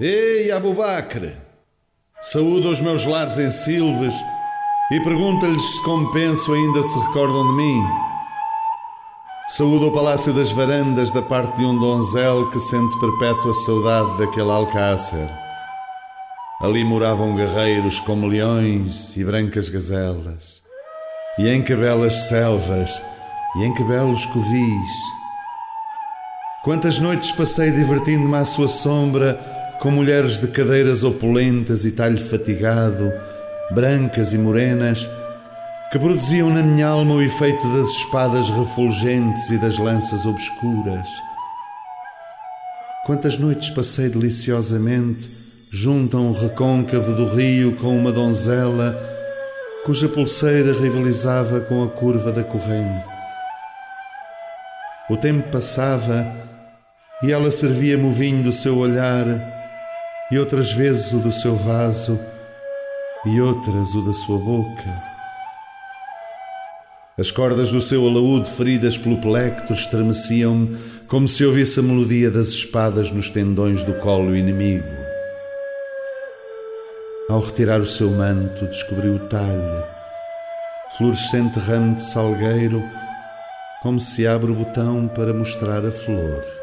Ei, Abubacre! Saúdo os meus lares em Silves e pergunta-lhes se compenso ainda se recordam de mim. Saúdo o Palácio das Varandas da parte de um donzel que sente perpétua saudade daquele alcácer. Ali moravam guerreiros como leões e brancas gazelas, e em que belas selvas e em que belos covis. Quantas noites passei divertindo-me à sua sombra com mulheres de cadeiras opulentas e talho fatigado, brancas e morenas, que produziam na minha alma o efeito das espadas refulgentes e das lanças obscuras. Quantas noites passei deliciosamente junto a um recôncavo do rio com uma donzela cuja pulseira rivalizava com a curva da corrente. O tempo passava e ela servia-me o vinho do seu olhar e outras vezes o do seu vaso e outras o da sua boca. As cordas do seu alaúde feridas pelo plecto estremeciam-me como se ouvisse a melodia das espadas nos tendões do colo inimigo. Ao retirar o seu manto, descobriu o talhe, fluorescente ramo de salgueiro, como se abre o botão para mostrar a flor.